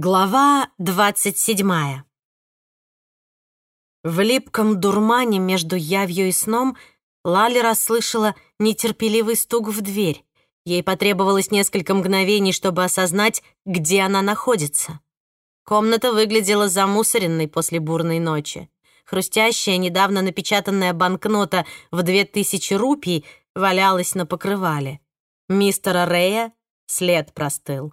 Глава двадцать седьмая. В липком дурмане между явью и сном Лали расслышала нетерпеливый стук в дверь. Ей потребовалось несколько мгновений, чтобы осознать, где она находится. Комната выглядела замусоренной после бурной ночи. Хрустящая, недавно напечатанная банкнота в две тысячи рупий валялась на покрывале. Мистера Рея след простыл.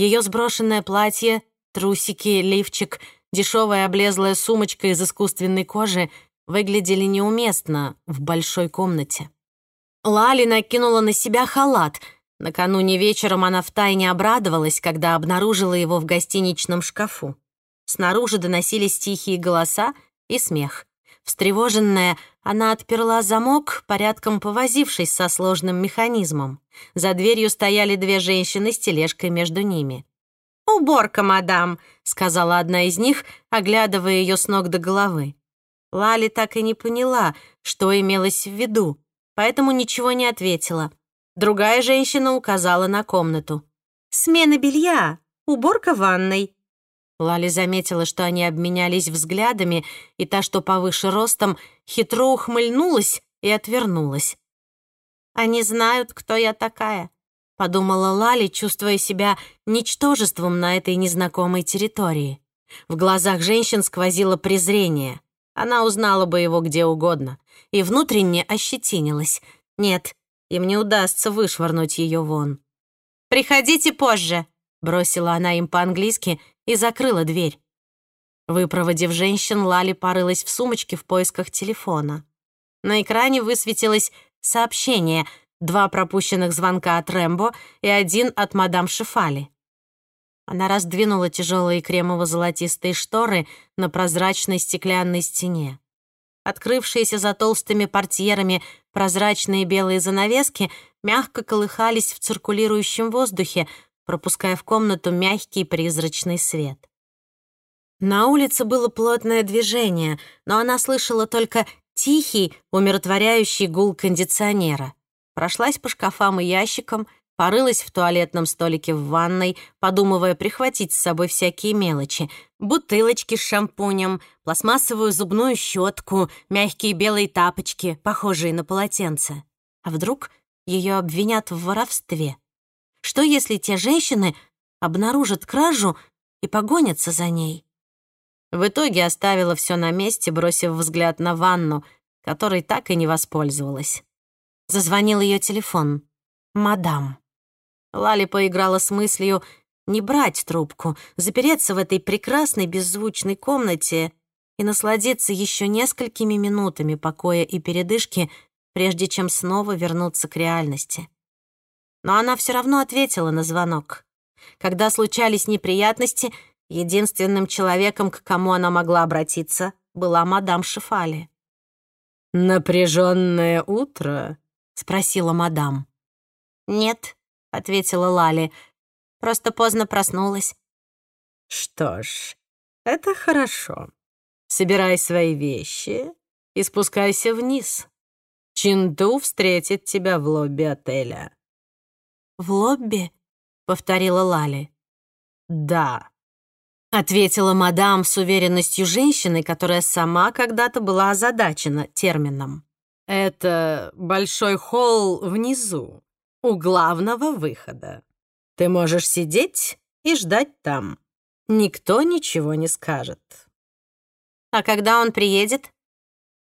Ее сброшенное платье, трусики, лифчик, дешевая облезлая сумочка из искусственной кожи выглядели неуместно в большой комнате. Лали накинула на себя халат. Накануне вечером она втайне обрадовалась, когда обнаружила его в гостиничном шкафу. Снаружи доносились тихие голоса и смех. Встревоженная, она отперла замок, порядком повозившись со сложным механизмом. За дверью стояли две женщины с тележкой между ними. «Уборка, мадам», — сказала одна из них, оглядывая ее с ног до головы. Лали так и не поняла, что имелось в виду, поэтому ничего не ответила. Другая женщина указала на комнату. «Смена белья, уборка ванной, Лали заметила, что они обменялись взглядами, и та, что повыше ростом, хитро ухмыльнулась и отвернулась. «Они знают, кто я такая», — подумала Лали, чувствуя себя ничтожеством на этой незнакомой территории. В глазах женщин сквозило презрение. Она узнала бы его где угодно и внутренне ощетинилась. Нет, им не удастся вышвырнуть ее вон. «Приходите позже», — бросила она им по-английски и закрыла дверь. Выпроводив женщин, Лали порылась в сумочке в поисках телефона. На экране высветилось сообщение, два пропущенных звонка от Рэмбо и один от мадам Шифали. Она раздвинула тяжелые кремово-золотистые шторы на прозрачной стеклянной стене. Открывшиеся за толстыми портьерами прозрачные белые занавески мягко колыхались в циркулирующем воздухе, пропуская в комнату мягкий призрачный свет. На улице было плотное движение, но она слышала только тихий, умиротворяющий гул кондиционера. Прошлась по шкафам и ящикам, порылась в туалетном столике в ванной, подумывая прихватить с собой всякие мелочи. Бутылочки с шампунем, пластмассовую зубную щетку, мягкие белые тапочки, похожие на полотенце. А вдруг ее обвинят в воровстве? Что, если те женщины обнаружат кражу и погонятся за ней? В итоге оставила все на месте, бросив взгляд на ванну, которой так и не воспользовалась. Зазвонил ее телефон. «Мадам». Лали поиграла с мыслью не брать трубку, запереться в этой прекрасной беззвучной комнате и насладиться еще несколькими минутами покоя и передышки, прежде чем снова вернуться к реальности но она все равно ответила на звонок. Когда случались неприятности, единственным человеком, к кому она могла обратиться, была мадам Шифали. «Напряженное утро?» — спросила мадам. «Нет», — ответила Лали, — «просто поздно проснулась». «Что ж, это хорошо. Собирай свои вещи и спускайся вниз. Чинду встретит тебя в лобби отеля». «В лобби?» — повторила Лали. «Да», — ответила мадам с уверенностью женщины, которая сама когда-то была озадачена термином. «Это большой холл внизу, у главного выхода. Ты можешь сидеть и ждать там. Никто ничего не скажет». «А когда он приедет?»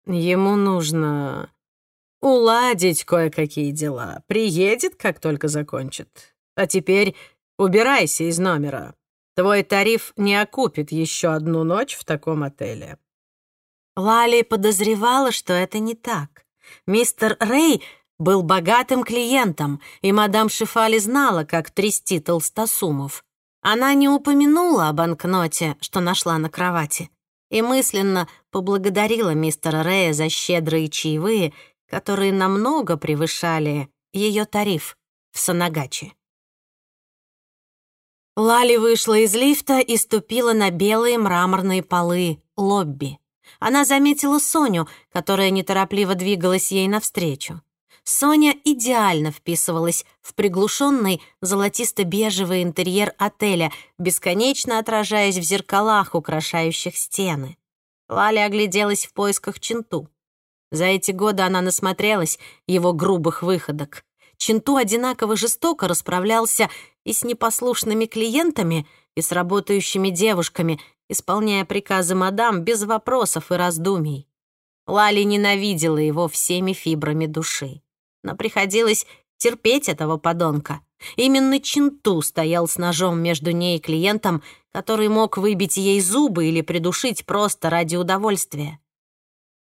«Ему нужно уладить кое-какие дела. Приедет, как только закончит. А теперь убирайся из номера. Твой тариф не окупит еще одну ночь в таком отеле». Лали подозревала, что это не так. Мистер Рэй был богатым клиентом, и мадам Шифали знала, как трясти толстосумов. Она не упомянула о банкноте, что нашла на кровати, и мысленно поблагодарила мистера Рэя за щедрые чаевые которые намного превышали ее тариф в Санагачи. Лали вышла из лифта и ступила на белые мраморные полы лобби. Она заметила Соню, которая неторопливо двигалась ей навстречу. Соня идеально вписывалась в приглушенный золотисто-бежевый интерьер отеля, бесконечно отражаясь в зеркалах, украшающих стены. Лаля огляделась в поисках Чинту. За эти годы она насмотрелась его грубых выходок. Чинту одинаково жестоко расправлялся и с непослушными клиентами, и с работающими девушками, исполняя приказы мадам без вопросов и раздумий. Лали ненавидела его всеми фибрами души но приходилось терпеть этого подонка. Именно Чинту стоял с ножом между ней и клиентом, который мог выбить ей зубы или придушить просто ради удовольствия.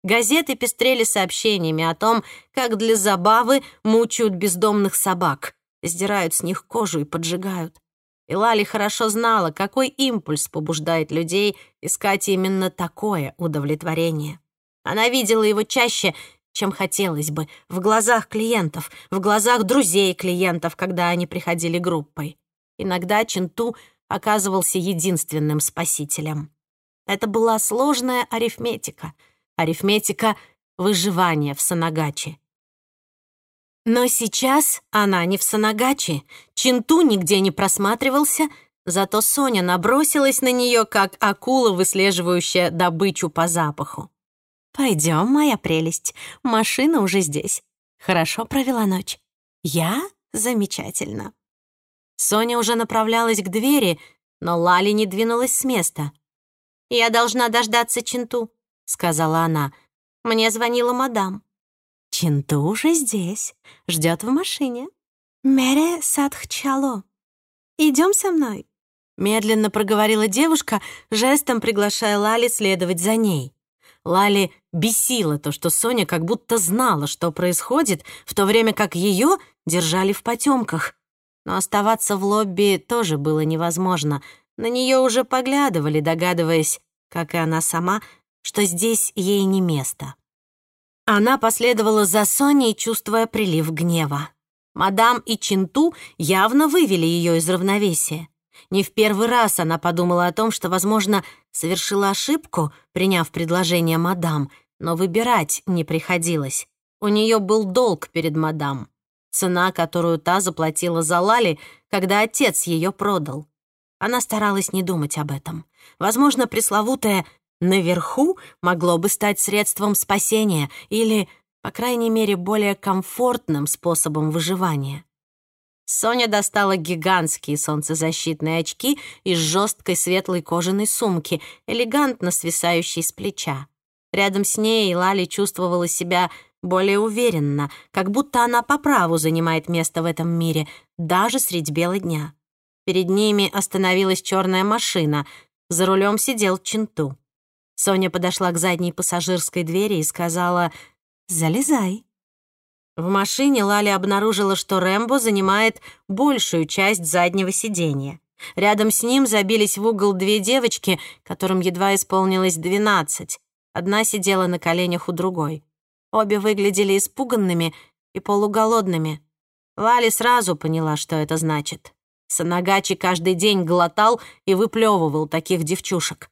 Газеты пестрели сообщениями о том, как для забавы мучают бездомных собак, сдирают с них кожу и поджигают. И Лали хорошо знала, какой импульс побуждает людей искать именно такое удовлетворение. Она видела его чаще, чем хотелось бы, в глазах клиентов, в глазах друзей клиентов, когда они приходили группой. Иногда Чинту оказывался единственным спасителем. Это была сложная арифметика, арифметика выживания в Санагачи. Но сейчас она не в Санагачи, Чинту нигде не просматривался, зато Соня набросилась на нее, как акула, выслеживающая добычу по запаху. Пойдем, моя прелесть, машина уже здесь. Хорошо провела ночь. Я замечательно. Соня уже направлялась к двери, но Лали не двинулась с места. «Я должна дождаться Чинту», — сказала она. «Мне звонила мадам». «Чинту уже здесь, ждет в машине». «Мере Садхчало. Идем со мной», — медленно проговорила девушка, жестом приглашая Лали следовать за ней. Лали бесило то, что Соня как будто знала, что происходит, в то время как ее держали в потемках. Но оставаться в лобби тоже было невозможно. На нее уже поглядывали, догадываясь, как и она сама, что здесь ей не место. Она последовала за Соней, чувствуя прилив гнева. Мадам и Чинту явно вывели ее из равновесия. Не в первый раз она подумала о том, что, возможно, совершила ошибку, приняв предложение мадам, но выбирать не приходилось. У нее был долг перед мадам. Цена, которую та заплатила за Лали, когда отец ее продал. Она старалась не думать об этом. Возможно, пресловутое «наверху» могло бы стать средством спасения или, по крайней мере, более комфортным способом выживания. Соня достала гигантские солнцезащитные очки из жесткой светлой кожаной сумки, элегантно свисающей с плеча. Рядом с ней Лали чувствовала себя более уверенно, как будто она по праву занимает место в этом мире, даже средь бела дня. Перед ними остановилась черная машина, за рулем сидел Чинту. Соня подошла к задней пассажирской двери и сказала «Залезай». В машине Лали обнаружила, что Рэмбо занимает большую часть заднего сиденья. Рядом с ним забились в угол две девочки, которым едва исполнилось двенадцать. Одна сидела на коленях у другой. Обе выглядели испуганными и полуголодными. Лали сразу поняла, что это значит. Санагачи каждый день глотал и выплевывал таких девчушек.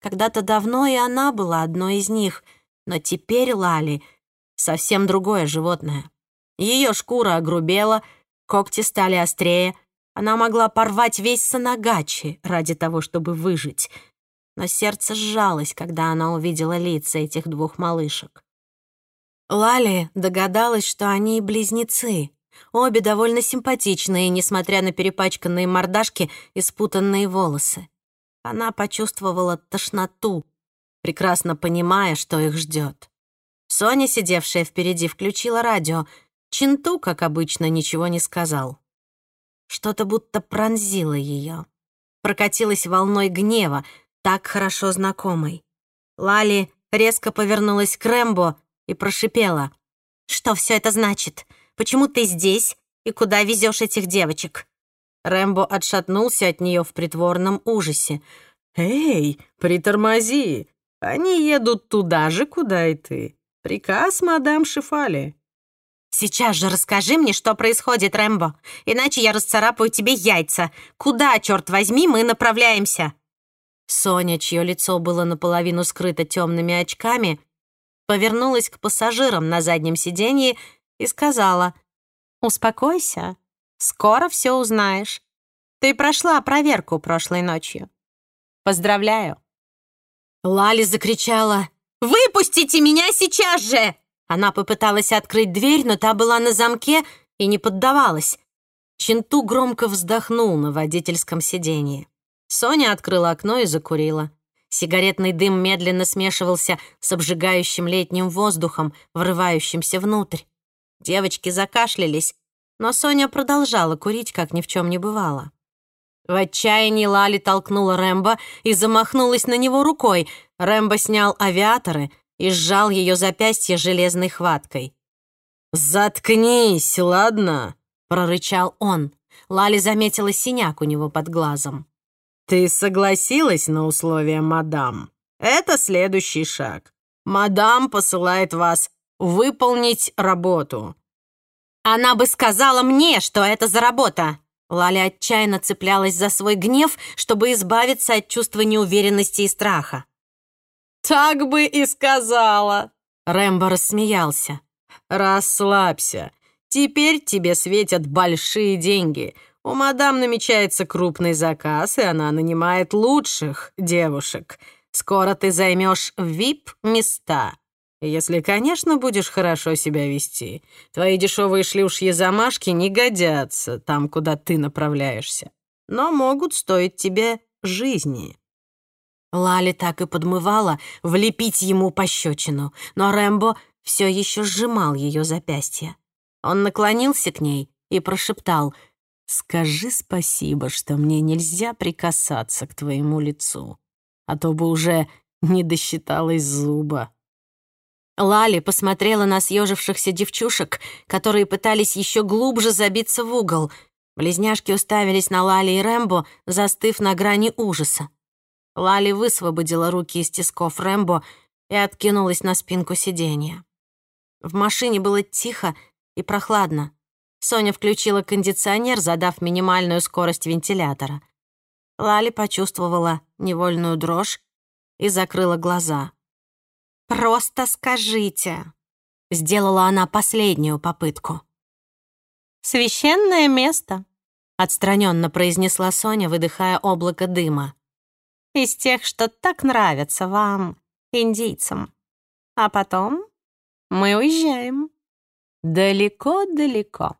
Когда-то давно и она была одной из них, но теперь Лали — совсем другое животное. Ее шкура огрубела, когти стали острее. Она могла порвать весь Санагачи ради того, чтобы выжить. Но сердце сжалось, когда она увидела лица этих двух малышек. Лали догадалась, что они близнецы. Обе довольно симпатичные, несмотря на перепачканные мордашки и спутанные волосы. Она почувствовала тошноту, прекрасно понимая, что их ждет. Соня, сидевшая впереди, включила радио. Чинту, как обычно, ничего не сказал. Что-то будто пронзило ее. Прокатилась волной гнева, так хорошо знакомой. Лали резко повернулась к Рэмбо и прошипела. «Что все это значит? Почему ты здесь? И куда везешь этих девочек?» Рэмбо отшатнулся от нее в притворном ужасе. «Эй, притормози! Они едут туда же, куда и ты. Приказ мадам Шифали. «Сейчас же расскажи мне, что происходит, Рэмбо, иначе я расцарапаю тебе яйца. Куда, черт возьми, мы направляемся?» Соня, чье лицо было наполовину скрыто темными очками, повернулась к пассажирам на заднем сиденье и сказала, «Успокойся, скоро все узнаешь. Ты прошла проверку прошлой ночью. Поздравляю». Лали закричала, «Выпустите меня сейчас же!» Она попыталась открыть дверь, но та была на замке и не поддавалась. Чинту громко вздохнул на водительском сиденье. Соня открыла окно и закурила. Сигаретный дым медленно смешивался с обжигающим летним воздухом, врывающимся внутрь. Девочки закашлялись, но Соня продолжала курить, как ни в чем не бывало. В отчаянии Лали толкнула Рэмбо и замахнулась на него рукой. Рэмбо снял авиаторы и сжал ее запястье железной хваткой. «Заткнись, ладно?» — прорычал он. Лали заметила синяк у него под глазом. «Ты согласилась на условия мадам? Это следующий шаг. Мадам посылает вас выполнить работу». «Она бы сказала мне, что это за работа!» Лаля отчаянно цеплялась за свой гнев, чтобы избавиться от чувства неуверенности и страха. «Так бы и сказала!» Рэмбо рассмеялся. «Расслабься. Теперь тебе светят большие деньги. У мадам намечается крупный заказ, и она нанимает лучших девушек. Скоро ты займешь VIP-места. Если, конечно, будешь хорошо себя вести. Твои дешевые шлюшьи замашки не годятся там, куда ты направляешься, но могут стоить тебе жизни». Лали так и подмывала влепить ему пощечину, но Рэмбо все еще сжимал ее запястье. Он наклонился к ней и прошептал — Скажи спасибо, что мне нельзя прикасаться к твоему лицу, а то бы уже не досчиталась зуба». Лали посмотрела на съежившихся девчушек, которые пытались еще глубже забиться в угол. Близняшки уставились на Лали и Рэмбо, застыв на грани ужаса. Лали высвободила руки из тисков Рэмбо и откинулась на спинку сиденья. В машине было тихо и прохладно. Соня включила кондиционер, задав минимальную скорость вентилятора. Лали почувствовала невольную дрожь и закрыла глаза. «Просто скажите!» — сделала она последнюю попытку. «Священное место», — отстраненно произнесла Соня, выдыхая облако дыма. «Из тех, что так нравятся вам, индийцам. А потом мы уезжаем. Далеко-далеко».